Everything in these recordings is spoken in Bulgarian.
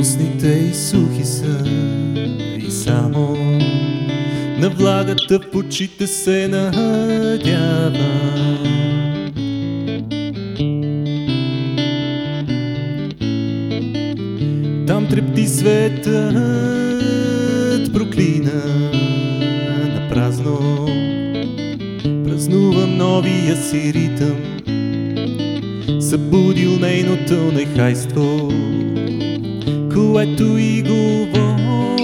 Устните и сухи са и само на влагата в очите се надява. Там трепти светът, проклина на празно. Празнувам новия си ритъм, събудил нейното нехайство, което и говори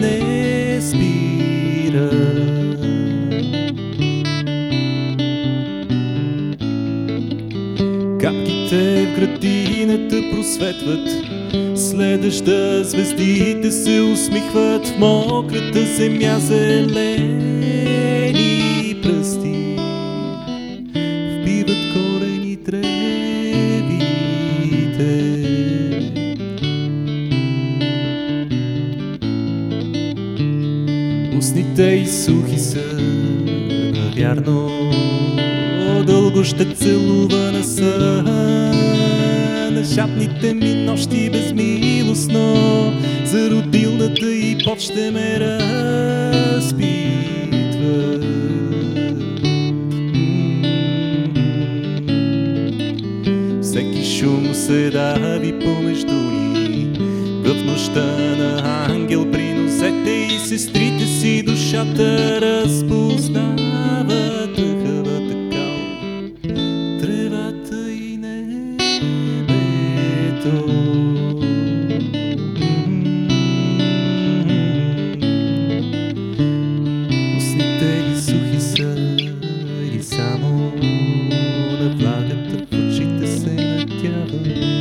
не спира. Капките в градината просветват, следваща звездите се усмихват в мократа земя зелени Устните и сухи са, навярно, дълго ще целувана са на шапните ми нощи безмилостно, за родилната и под ще ме разпитват. Всеки шум се дави помежду ни, в нощта на ангел приносете и сестрите си душата разпознава тъхава така. Тревата и небето. Устните и сухи са и само на влагата в очите се надявам.